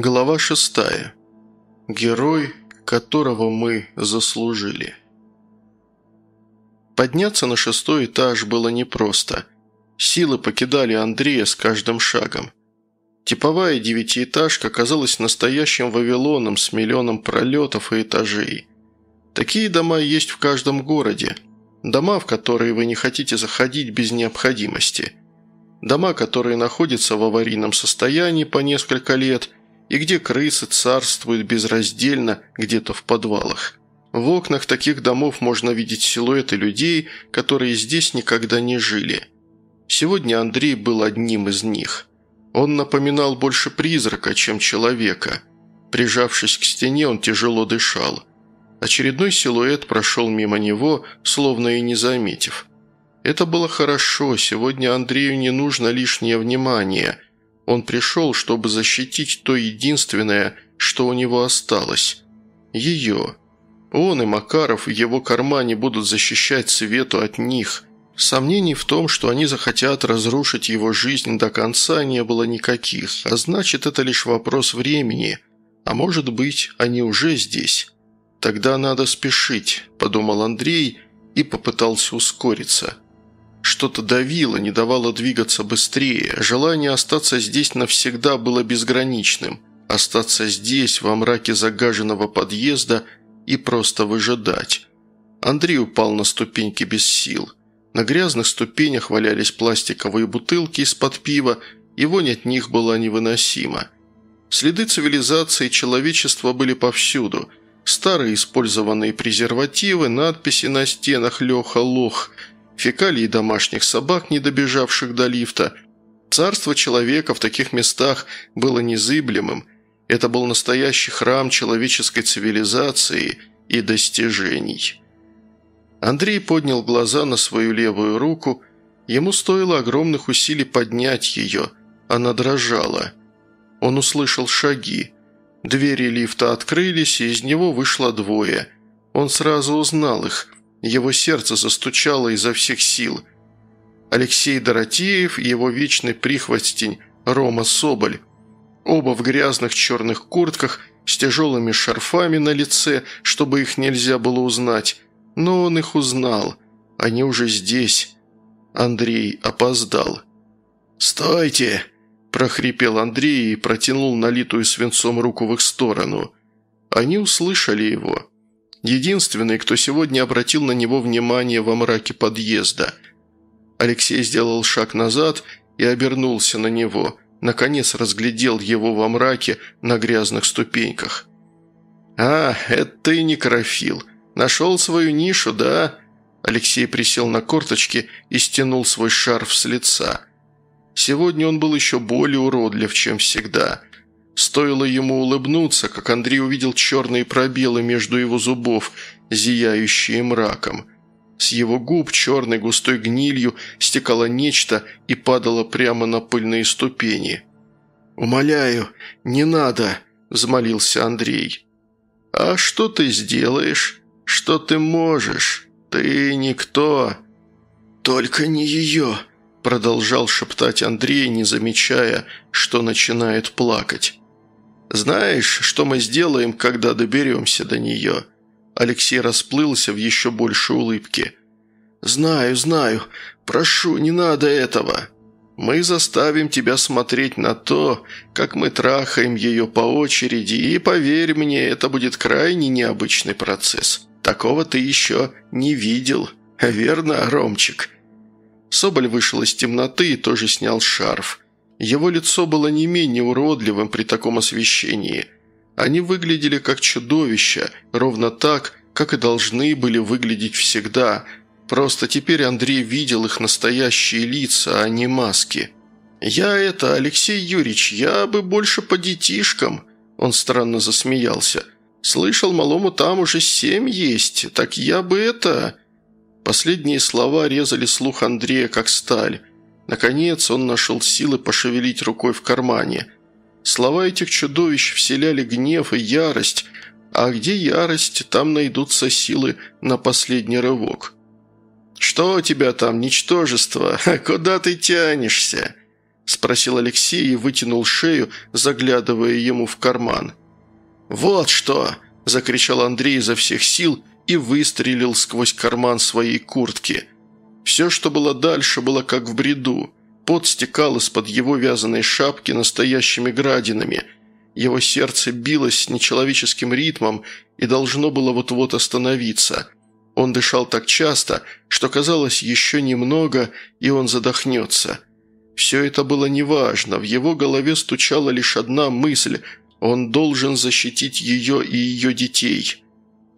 Глава шестая. Герой, которого мы заслужили. Подняться на шестой этаж было непросто. Силы покидали Андрея с каждым шагом. Типовая девятиэтажка казалась настоящим Вавилоном с миллионом пролетов и этажей. Такие дома есть в каждом городе. Дома, в которые вы не хотите заходить без необходимости. Дома, которые находятся в аварийном состоянии по несколько лет – и где крысы царствуют безраздельно где-то в подвалах. В окнах таких домов можно видеть силуэты людей, которые здесь никогда не жили. Сегодня Андрей был одним из них. Он напоминал больше призрака, чем человека. Прижавшись к стене, он тяжело дышал. Очередной силуэт прошел мимо него, словно и не заметив. Это было хорошо, сегодня Андрею не нужно лишнее внимание – он пришел, чтобы защитить то единственное, что у него осталось. Ее. Он и Макаров в его кармане будут защищать Свету от них. Сомнений в том, что они захотят разрушить его жизнь до конца, не было никаких, а значит, это лишь вопрос времени. А может быть, они уже здесь. «Тогда надо спешить», – подумал Андрей и попытался ускориться – что-то давило, не давало двигаться быстрее. Желание остаться здесь навсегда было безграничным. Остаться здесь, во мраке загаженного подъезда, и просто выжидать. Андрей упал на ступеньки без сил. На грязных ступенях валялись пластиковые бутылки из-под пива, и вонь от них была невыносима. Следы цивилизации и человечества были повсюду. Старые использованные презервативы, надписи на стенах «Леха-лох», фекалии домашних собак, не добежавших до лифта. Царство человека в таких местах было незыблемым. Это был настоящий храм человеческой цивилизации и достижений. Андрей поднял глаза на свою левую руку. Ему стоило огромных усилий поднять ее. Она дрожала. Он услышал шаги. Двери лифта открылись, и из него вышло двое. Он сразу узнал их – его сердце застучало изо всех сил. Алексей Доротеев и его вечный прихвостень Рома Соболь. Оба в грязных черных куртках с тяжелыми шарфами на лице, чтобы их нельзя было узнать. Но он их узнал. Они уже здесь. Андрей опоздал. «Стойте!» – прохрипел Андрей и протянул налитую свинцом руку в их сторону. Они услышали его. Единственный, кто сегодня обратил на него внимание во мраке подъезда. Алексей сделал шаг назад и обернулся на него. Наконец разглядел его во мраке на грязных ступеньках. «А, это ты, некрофил. Нашел свою нишу, да?» Алексей присел на корточки и стянул свой шарф с лица. Сегодня он был еще более уродлив, чем всегда – Стоило ему улыбнуться, как Андрей увидел черные пробелы между его зубов, зияющие мраком. С его губ черной густой гнилью стекало нечто и падало прямо на пыльные ступени. «Умоляю, не надо!» – взмолился Андрей. «А что ты сделаешь? Что ты можешь? Ты никто!» «Только не ее!» – продолжал шептать Андрей, не замечая, что начинает плакать. «Знаешь, что мы сделаем, когда доберемся до нее?» Алексей расплылся в еще большей улыбке. «Знаю, знаю. Прошу, не надо этого. Мы заставим тебя смотреть на то, как мы трахаем ее по очереди, и, поверь мне, это будет крайне необычный процесс. Такого ты еще не видел. Верно, Ромчик?» Соболь вышел из темноты и тоже снял шарф. Его лицо было не менее уродливым при таком освещении. Они выглядели как чудовища, ровно так, как и должны были выглядеть всегда. Просто теперь Андрей видел их настоящие лица, а не маски. «Я это, Алексей Юрьевич, я бы больше по детишкам», – он странно засмеялся. «Слышал, малому там уже семь есть, так я бы это...» Последние слова резали слух Андрея как сталь. Наконец он нашел силы пошевелить рукой в кармане. Слова этих чудовищ вселяли гнев и ярость, а где ярость, там найдутся силы на последний рывок. «Что у тебя там, ничтожество? Куда ты тянешься?» спросил Алексей и вытянул шею, заглядывая ему в карман. «Вот что!» – закричал Андрей изо всех сил и выстрелил сквозь карман своей куртки. Все, что было дальше, было как в бреду. Пот стекал из-под его вязаной шапки настоящими градинами. Его сердце билось с нечеловеческим ритмом и должно было вот-вот остановиться. Он дышал так часто, что казалось еще немного, и он задохнется. Все это было неважно, в его голове стучала лишь одна мысль – он должен защитить ее и ее детей.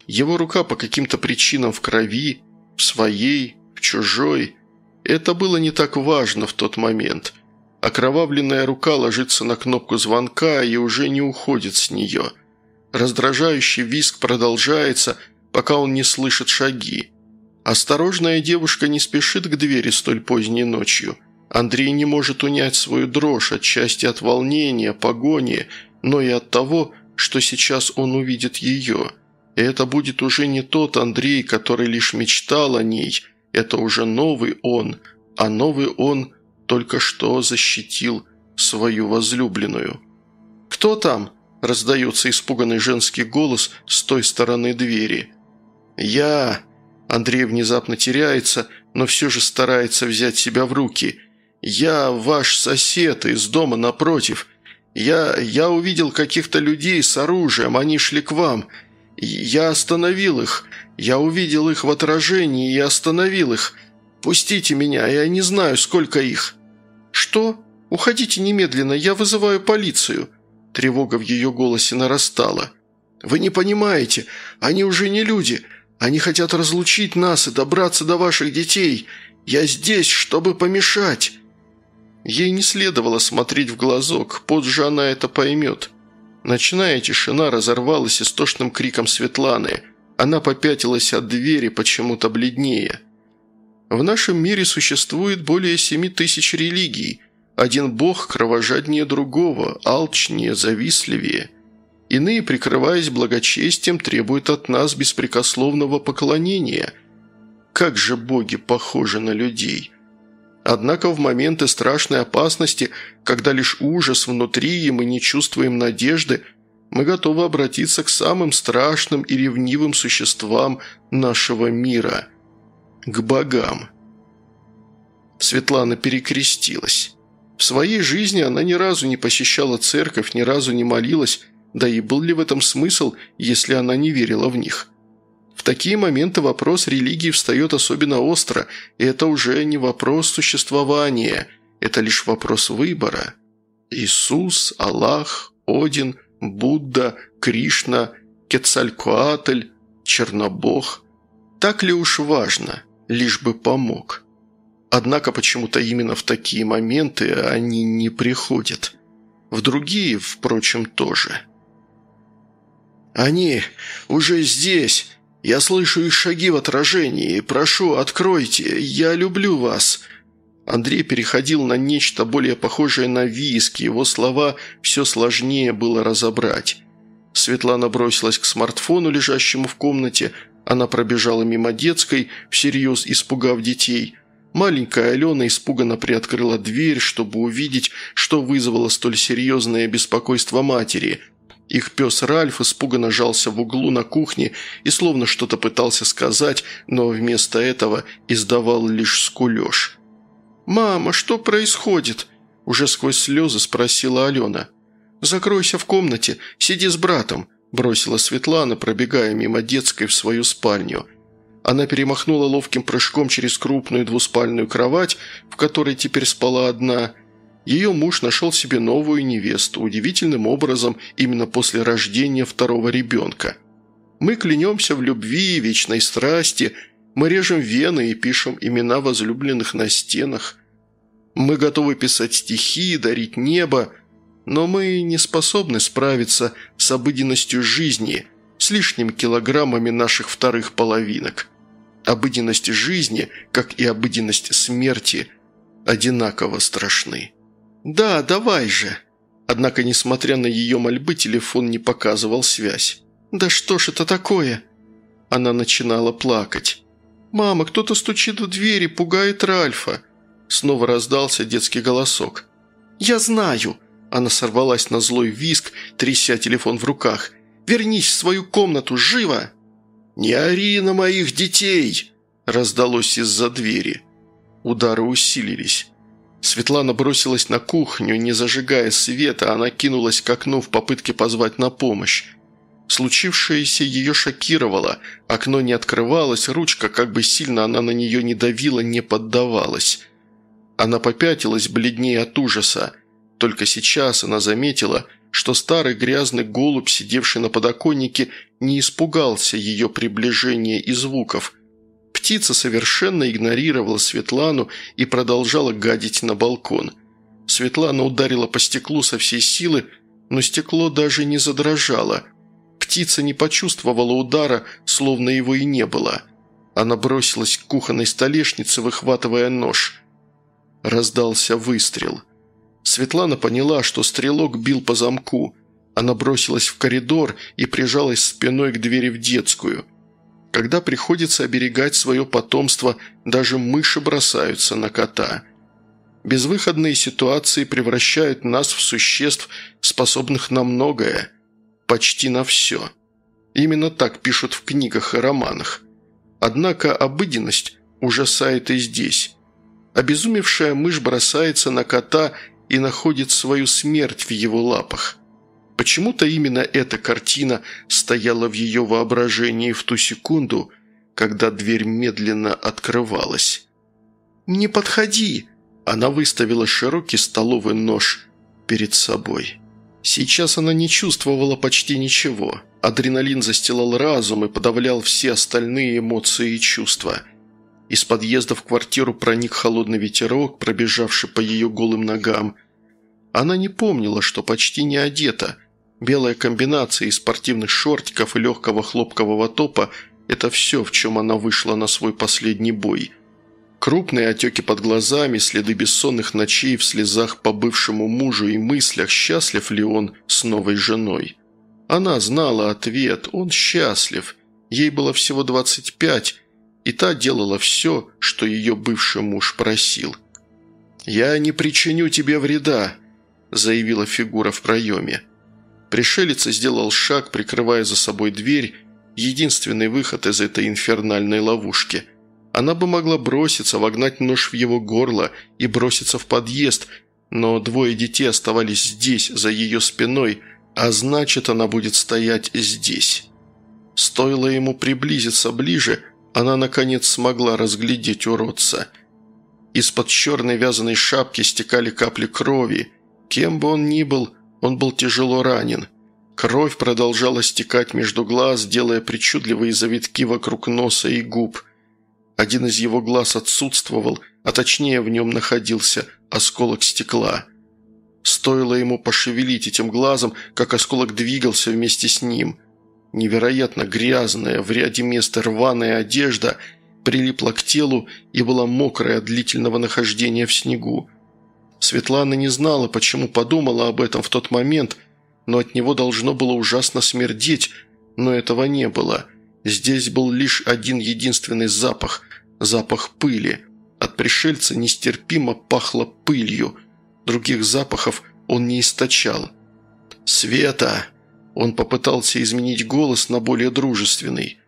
Его рука по каким-то причинам в крови, в своей, чужой. Это было не так важно в тот момент. Окровавленная рука ложится на кнопку звонка и уже не уходит с нее. Раздражающий визг продолжается, пока он не слышит шаги. Осторожная девушка не спешит к двери столь поздней ночью. Андрей не может унять свою дрожь, отчасти от волнения, погони, но и от того, что сейчас он увидит ее. И это будет уже не тот Андрей, который лишь мечтал о ней, это уже новый он, а новый он только что защитил свою возлюбленную. «Кто там?» – раздается испуганный женский голос с той стороны двери. «Я...» Андрей внезапно теряется, но все же старается взять себя в руки. «Я ваш сосед из дома напротив. Я... я увидел каких-то людей с оружием, они шли к вам. Я остановил их. Я увидел их в отражении и остановил их. Пустите меня, я не знаю, сколько их». «Что? Уходите немедленно, я вызываю полицию». Тревога в ее голосе нарастала. «Вы не понимаете, они уже не люди. Они хотят разлучить нас и добраться до ваших детей. Я здесь, чтобы помешать». Ей не следовало смотреть в глазок, позже она это поймет. Ночная тишина разорвалась истошным криком Светланы. Она попятилась от двери, почему-то бледнее. В нашем мире существует более семи тысяч религий. Один бог кровожаднее другого, алчнее, завистливее. Иные, прикрываясь благочестием, требуют от нас беспрекословного поклонения. Как же боги похожи на людей – Однако в моменты страшной опасности, когда лишь ужас внутри и мы не чувствуем надежды, мы готовы обратиться к самым страшным и ревнивым существам нашего мира – к богам. Светлана перекрестилась. В своей жизни она ни разу не посещала церковь, ни разу не молилась, да и был ли в этом смысл, если она не верила в них – в такие моменты вопрос религии встает особенно остро, и это уже не вопрос существования, это лишь вопрос выбора. Иисус, Аллах, Один, Будда, Кришна, Кецалькоатль, Чернобог. Так ли уж важно, лишь бы помог? Однако почему-то именно в такие моменты они не приходят. В другие, впрочем, тоже. «Они уже здесь!» «Я слышу их шаги в отражении. Прошу, откройте. Я люблю вас». Андрей переходил на нечто более похожее на виск, его слова все сложнее было разобрать. Светлана бросилась к смартфону, лежащему в комнате. Она пробежала мимо детской, всерьез испугав детей. Маленькая Алена испуганно приоткрыла дверь, чтобы увидеть, что вызвало столь серьезное беспокойство матери – их пес Ральф испуганно жался в углу на кухне и словно что-то пытался сказать, но вместо этого издавал лишь скулеж. «Мама, что происходит?» – уже сквозь слезы спросила Алена. «Закройся в комнате, сиди с братом», – бросила Светлана, пробегая мимо детской в свою спальню. Она перемахнула ловким прыжком через крупную двуспальную кровать, в которой теперь спала одна, ее муж нашел себе новую невесту, удивительным образом именно после рождения второго ребенка. Мы клянемся в любви и вечной страсти, мы режем вены и пишем имена возлюбленных на стенах. Мы готовы писать стихи, дарить небо, но мы не способны справиться с обыденностью жизни, с лишними килограммами наших вторых половинок. Обыденность жизни, как и обыденность смерти, одинаково страшны. «Да, давай же!» Однако, несмотря на ее мольбы, телефон не показывал связь. «Да что ж это такое?» Она начинала плакать. «Мама, кто-то стучит в дверь и пугает Ральфа!» Снова раздался детский голосок. «Я знаю!» Она сорвалась на злой виск, тряся телефон в руках. «Вернись в свою комнату, живо!» «Не ори на моих детей!» раздалось из-за двери. Удары усилились. Светлана бросилась на кухню, не зажигая света, она кинулась к окну в попытке позвать на помощь. Случившееся ее шокировало, окно не открывалось, ручка, как бы сильно она на нее не давила, не поддавалась. Она попятилась бледнее от ужаса. Только сейчас она заметила, что старый грязный голубь, сидевший на подоконнике, не испугался ее приближения и звуков. Птица совершенно игнорировала Светлану и продолжала гадить на балкон. Светлана ударила по стеклу со всей силы, но стекло даже не задрожало – Птица не почувствовала удара, словно его и не было. Она бросилась к кухонной столешнице, выхватывая нож. Раздался выстрел. Светлана поняла, что стрелок бил по замку. Она бросилась в коридор и прижалась спиной к двери в детскую. Когда приходится оберегать свое потомство, даже мыши бросаются на кота. Безвыходные ситуации превращают нас в существ, способных на многое почти на все. Именно так пишут в книгах и романах. Однако обыденность ужасает и здесь. Обезумевшая мышь бросается на кота и находит свою смерть в его лапах. Почему-то именно эта картина стояла в ее воображении в ту секунду, когда дверь медленно открывалась. «Не подходи!» Она выставила широкий столовый нож перед собой. Сейчас она не чувствовала почти ничего. Адреналин застилал разум и подавлял все остальные эмоции и чувства. Из подъезда в квартиру проник холодный ветерок, пробежавший по ее голым ногам. Она не помнила, что почти не одета. Белая комбинация из спортивных шортиков и легкого хлопкового топа – это все, в чем она вышла на свой последний бой – Крупные отеки под глазами, следы бессонных ночей в слезах по бывшему мужу и мыслях, счастлив ли он с новой женой. Она знала ответ, он счастлив. Ей было всего 25, и та делала все, что ее бывший муж просил. «Я не причиню тебе вреда», – заявила фигура в проеме. Пришелец сделал шаг, прикрывая за собой дверь, единственный выход из этой инфернальной ловушки – она бы могла броситься, вогнать нож в его горло и броситься в подъезд, но двое детей оставались здесь, за ее спиной, а значит, она будет стоять здесь. Стоило ему приблизиться ближе, она, наконец, смогла разглядеть уродца. Из-под черной вязаной шапки стекали капли крови. Кем бы он ни был, он был тяжело ранен. Кровь продолжала стекать между глаз, делая причудливые завитки вокруг носа и губ – один из его глаз отсутствовал, а точнее в нем находился осколок стекла. Стоило ему пошевелить этим глазом, как осколок двигался вместе с ним. Невероятно грязная, в ряде мест рваная одежда прилипла к телу и была мокрая от длительного нахождения в снегу. Светлана не знала, почему подумала об этом в тот момент, но от него должно было ужасно смердеть, но этого не было. Здесь был лишь один единственный запах, запах пыли. От пришельца нестерпимо пахло пылью. Других запахов он не источал. «Света!» Он попытался изменить голос на более дружественный.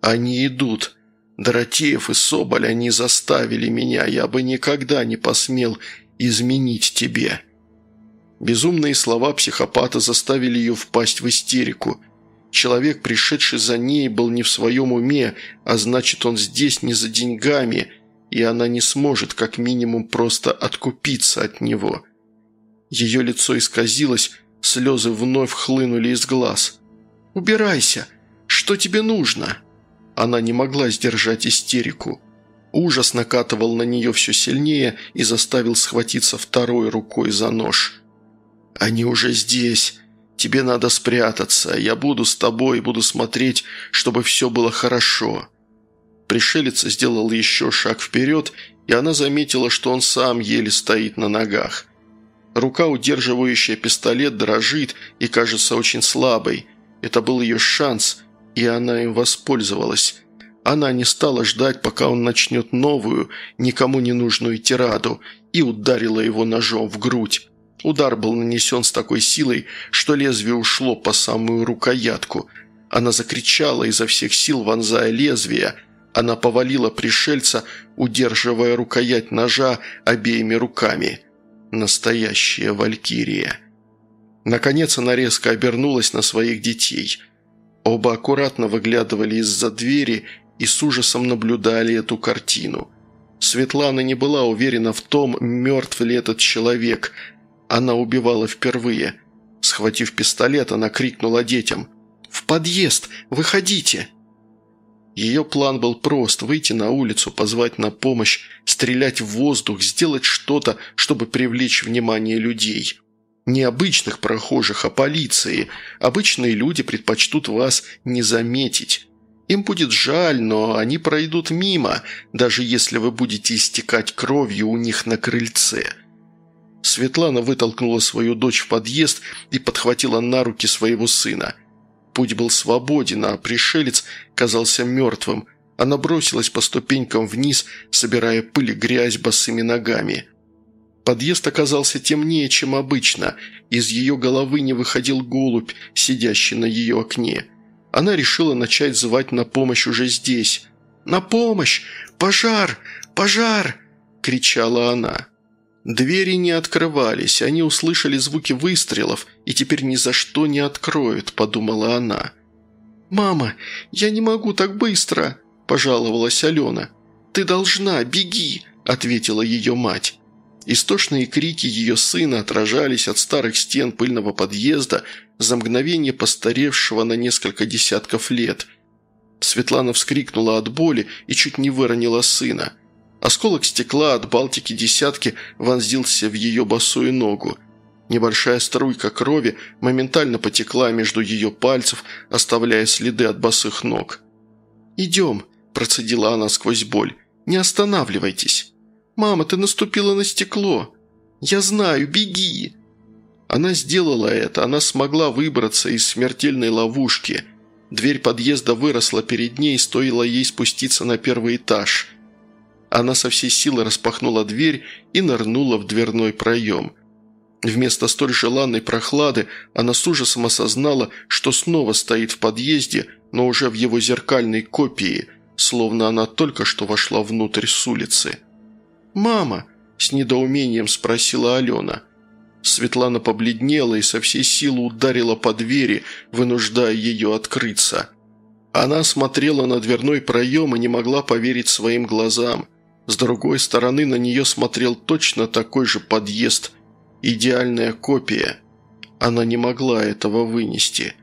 «Они идут. Доротеев и Соболь, они заставили меня. Я бы никогда не посмел изменить тебе». Безумные слова психопата заставили ее впасть в истерику. Человек, пришедший за ней, был не в своем уме, а значит, он здесь не за деньгами, и она не сможет, как минимум, просто откупиться от него. Ее лицо исказилось, слезы вновь хлынули из глаз. «Убирайся! Что тебе нужно?» Она не могла сдержать истерику. Ужас накатывал на нее все сильнее и заставил схватиться второй рукой за нож. «Они уже здесь!» Тебе надо спрятаться. Я буду с тобой, буду смотреть, чтобы все было хорошо». Пришелец сделал еще шаг вперед, и она заметила, что он сам еле стоит на ногах. Рука, удерживающая пистолет, дрожит и кажется очень слабой. Это был ее шанс, и она им воспользовалась. Она не стала ждать, пока он начнет новую, никому не нужную тираду, и ударила его ножом в грудь. Удар был нанесен с такой силой, что лезвие ушло по самую рукоятку. Она закричала изо всех сил, вонзая лезвие. Она повалила пришельца, удерживая рукоять ножа обеими руками. Настоящая валькирия. Наконец она резко обернулась на своих детей. Оба аккуратно выглядывали из-за двери и с ужасом наблюдали эту картину. Светлана не была уверена в том, мертв ли этот человек – она убивала впервые. Схватив пистолет, она крикнула детям. «В подъезд! Выходите!» Ее план был прост – выйти на улицу, позвать на помощь, стрелять в воздух, сделать что-то, чтобы привлечь внимание людей. Не обычных прохожих, а полиции. Обычные люди предпочтут вас не заметить. Им будет жаль, но они пройдут мимо, даже если вы будете истекать кровью у них на крыльце – Светлана вытолкнула свою дочь в подъезд и подхватила на руки своего сына. Путь был свободен, а пришелец казался мертвым. Она бросилась по ступенькам вниз, собирая пыль и грязь босыми ногами. Подъезд оказался темнее, чем обычно. Из ее головы не выходил голубь, сидящий на ее окне. Она решила начать звать на помощь уже здесь. «На помощь! Пожар! Пожар!» – кричала она. Двери не открывались, они услышали звуки выстрелов и теперь ни за что не откроют, подумала она. «Мама, я не могу так быстро», – пожаловалась Алена. «Ты должна, беги», – ответила ее мать. Истошные крики ее сына отражались от старых стен пыльного подъезда за мгновение постаревшего на несколько десятков лет. Светлана вскрикнула от боли и чуть не выронила сына. Осколок стекла от Балтики десятки вонзился в ее босую ногу. Небольшая струйка крови моментально потекла между ее пальцев, оставляя следы от босых ног. «Идем», – процедила она сквозь боль. «Не останавливайтесь». «Мама, ты наступила на стекло». «Я знаю, беги». Она сделала это, она смогла выбраться из смертельной ловушки. Дверь подъезда выросла перед ней, стоило ей спуститься на первый этаж – она со всей силы распахнула дверь и нырнула в дверной проем. Вместо столь желанной прохлады она с ужасом осознала, что снова стоит в подъезде, но уже в его зеркальной копии, словно она только что вошла внутрь с улицы. «Мама!» – с недоумением спросила Алена. Светлана побледнела и со всей силы ударила по двери, вынуждая ее открыться. Она смотрела на дверной проем и не могла поверить своим глазам – с другой стороны на нее смотрел точно такой же подъезд, идеальная копия. Она не могла этого вынести.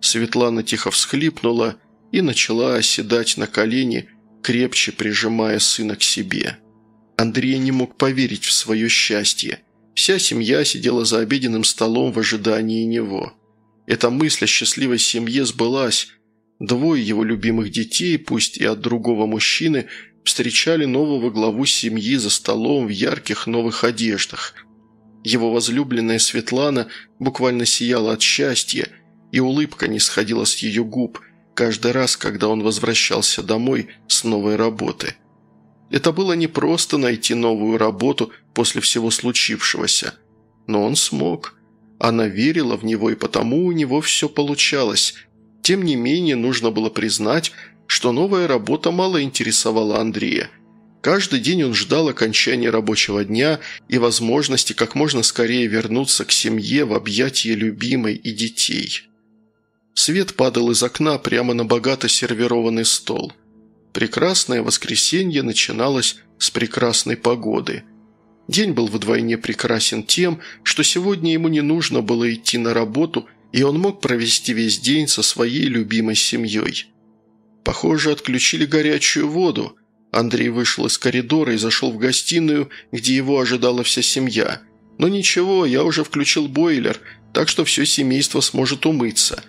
Светлана тихо всхлипнула и начала оседать на колени, крепче прижимая сына к себе. Андрей не мог поверить в свое счастье. Вся семья сидела за обеденным столом в ожидании него. Эта мысль о счастливой семье сбылась. Двое его любимых детей, пусть и от другого мужчины, встречали нового главу семьи за столом в ярких новых одеждах. Его возлюбленная Светлана буквально сияла от счастья, и улыбка не сходила с ее губ каждый раз, когда он возвращался домой с новой работы. Это было непросто найти новую работу после всего случившегося, но он смог. Она верила в него, и потому у него все получалось. Тем не менее, нужно было признать, что новая работа мало интересовала Андрея. Каждый день он ждал окончания рабочего дня и возможности как можно скорее вернуться к семье в объятия любимой и детей. Свет падал из окна прямо на богато сервированный стол. Прекрасное воскресенье начиналось с прекрасной погоды. День был вдвойне прекрасен тем, что сегодня ему не нужно было идти на работу, и он мог провести весь день со своей любимой семьей. Похоже, отключили горячую воду. Андрей вышел из коридора и зашел в гостиную, где его ожидала вся семья. Но ничего, я уже включил бойлер, так что все семейство сможет умыться.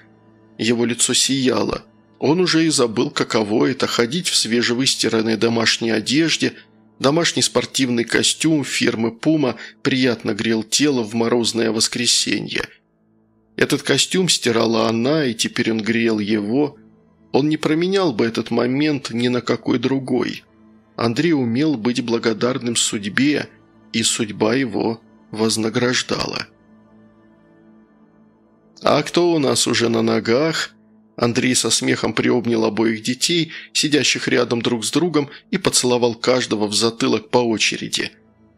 Его лицо сияло. Он уже и забыл, каково это – ходить в свежевыстиранной домашней одежде. Домашний спортивный костюм фирмы «Пума» приятно грел тело в морозное воскресенье. Этот костюм стирала она, и теперь он грел его – он не променял бы этот момент ни на какой другой. Андрей умел быть благодарным судьбе, и судьба его вознаграждала. «А кто у нас уже на ногах?» Андрей со смехом приобнял обоих детей, сидящих рядом друг с другом, и поцеловал каждого в затылок по очереди.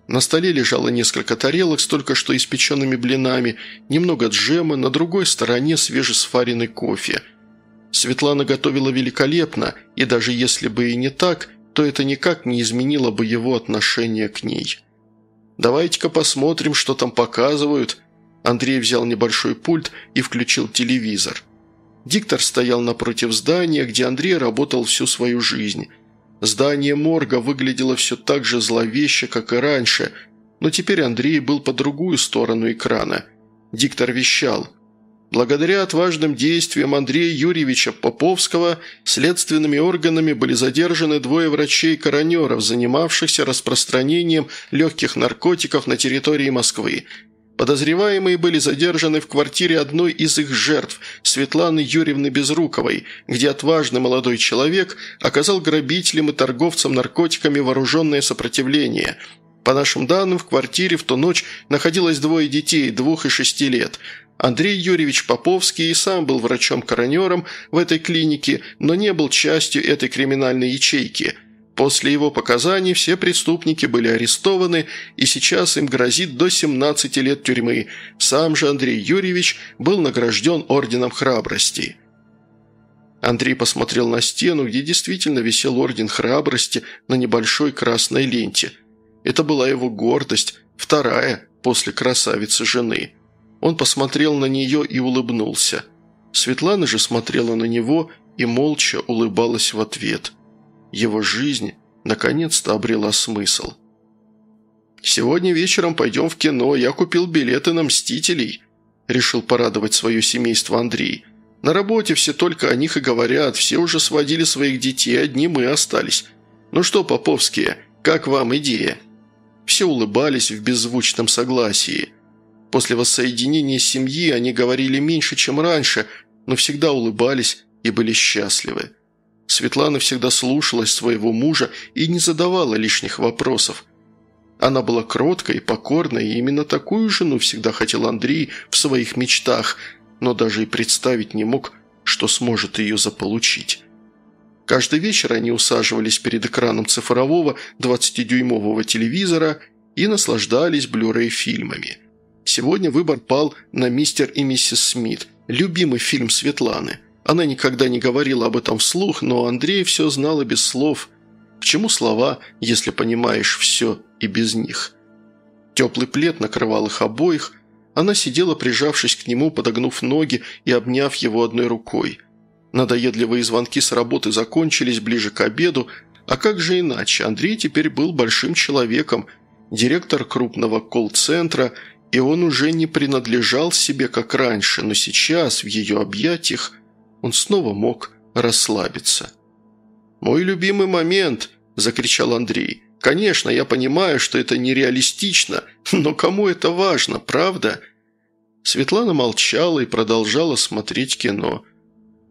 На столе лежало несколько тарелок с только что испеченными блинами, немного джема, на другой стороне свежесваренный кофе. Светлана готовила великолепно, и даже если бы и не так, то это никак не изменило бы его отношение к ней. «Давайте-ка посмотрим, что там показывают». Андрей взял небольшой пульт и включил телевизор. Диктор стоял напротив здания, где Андрей работал всю свою жизнь. Здание морга выглядело все так же зловеще, как и раньше, но теперь Андрей был по другую сторону экрана. Диктор вещал – Благодаря отважным действиям Андрея Юрьевича Поповского следственными органами были задержаны двое врачей-коронеров, занимавшихся распространением легких наркотиков на территории Москвы. Подозреваемые были задержаны в квартире одной из их жертв, Светланы Юрьевны Безруковой, где отважный молодой человек оказал грабителям и торговцам наркотиками вооруженное сопротивление – по нашим данным, в квартире в ту ночь находилось двое детей, двух и шести лет. Андрей Юрьевич Поповский и сам был врачом-коронером в этой клинике, но не был частью этой криминальной ячейки. После его показаний все преступники были арестованы, и сейчас им грозит до 17 лет тюрьмы. Сам же Андрей Юрьевич был награжден Орденом Храбрости. Андрей посмотрел на стену, где действительно висел Орден Храбрости на небольшой красной ленте. Это была его гордость, вторая после красавицы жены – он посмотрел на нее и улыбнулся. Светлана же смотрела на него и молча улыбалась в ответ. Его жизнь наконец-то обрела смысл. «Сегодня вечером пойдем в кино, я купил билеты на «Мстителей», – решил порадовать свое семейство Андрей. «На работе все только о них и говорят, все уже сводили своих детей, одни мы остались. Ну что, Поповские, как вам идея?» Все улыбались в беззвучном согласии – После воссоединения семьи они говорили меньше, чем раньше, но всегда улыбались и были счастливы. Светлана всегда слушалась своего мужа и не задавала лишних вопросов. Она была кроткой покорной, и именно такую жену всегда хотел Андрей в своих мечтах, но даже и представить не мог, что сможет ее заполучить. Каждый вечер они усаживались перед экраном цифрового 20-дюймового телевизора и наслаждались блюрей фильмами – Сегодня выбор пал на «Мистер и миссис Смит», любимый фильм Светланы. Она никогда не говорила об этом вслух, но Андрей все знал и без слов. К чему слова, если понимаешь все и без них? Теплый плед накрывал их обоих. Она сидела, прижавшись к нему, подогнув ноги и обняв его одной рукой. Надоедливые звонки с работы закончились ближе к обеду, а как же иначе? Андрей теперь был большим человеком, директор крупного колл-центра и он уже не принадлежал себе, как раньше, но сейчас, в ее объятиях, он снова мог расслабиться. «Мой любимый момент!» – закричал Андрей. «Конечно, я понимаю, что это нереалистично, но кому это важно, правда?» Светлана молчала и продолжала смотреть кино.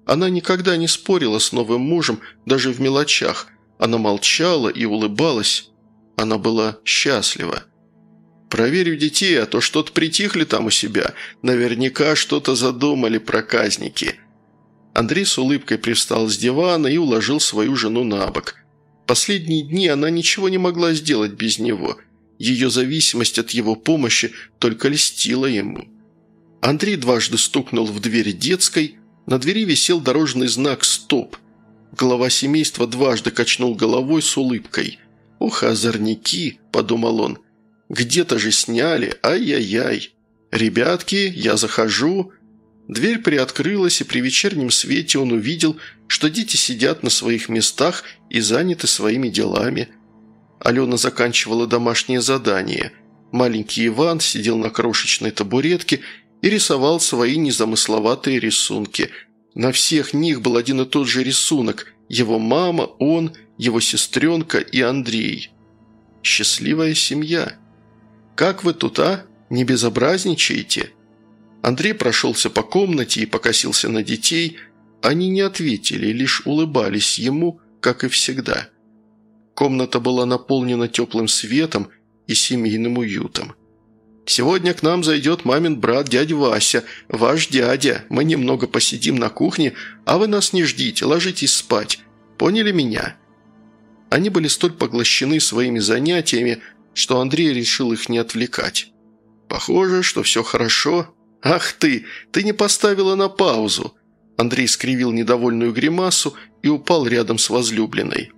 Она никогда не спорила с новым мужем, даже в мелочах. Она молчала и улыбалась. Она была счастлива. Проверю детей, а то что-то притихли там у себя. Наверняка что-то задумали проказники». Андрей с улыбкой привстал с дивана и уложил свою жену на бок. Последние дни она ничего не могла сделать без него. Ее зависимость от его помощи только льстила ему. Андрей дважды стукнул в дверь детской. На двери висел дорожный знак «Стоп». Глава семейства дважды качнул головой с улыбкой. «Ух, озорники!» – подумал он – где-то же сняли, ай-яй-яй. Ребятки, я захожу». Дверь приоткрылась, и при вечернем свете он увидел, что дети сидят на своих местах и заняты своими делами. Алена заканчивала домашнее задание. Маленький Иван сидел на крошечной табуретке и рисовал свои незамысловатые рисунки. На всех них был один и тот же рисунок – его мама, он, его сестренка и Андрей. Счастливая семья. «Как вы тут, а? Не безобразничаете?» Андрей прошелся по комнате и покосился на детей. Они не ответили, лишь улыбались ему, как и всегда. Комната была наполнена теплым светом и семейным уютом. Сегодня к нам зайдет мамин брат дядя Вася, ваш дядя. Мы немного посидим на кухне, а вы нас не ждите, ложитесь спать. Поняли меня?» Они были столь поглощены своими занятиями, что Андрей решил их не отвлекать. «Похоже, что все хорошо. Ах ты, ты не поставила на паузу!» Андрей скривил недовольную гримасу и упал рядом с возлюбленной.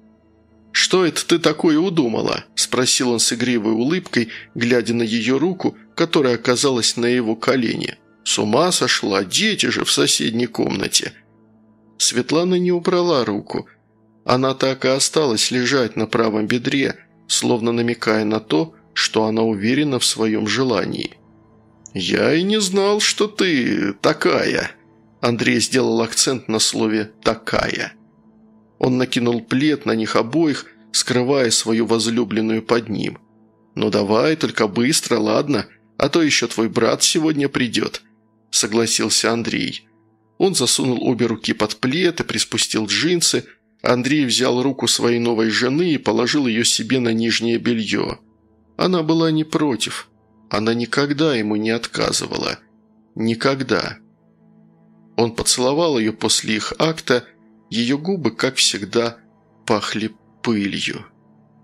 «Что это ты такое удумала?» – спросил он с игривой улыбкой, глядя на ее руку, которая оказалась на его колене. «С ума сошла, дети же в соседней комнате». Светлана не убрала руку. Она так и осталась лежать на правом бедре, словно намекая на то, что она уверена в своем желании. «Я и не знал, что ты такая», Андрей сделал акцент на слове «такая». Он накинул плед на них обоих, скрывая свою возлюбленную под ним. «Ну давай, только быстро, ладно, а то еще твой брат сегодня придет», – согласился Андрей. Он засунул обе руки под плед и приспустил джинсы. Андрей взял руку своей новой жены и положил ее себе на нижнее белье. Она была не против. Она никогда ему не отказывала. Никогда. Он поцеловал ее после их акта, ее губы, как всегда, пахли пылью.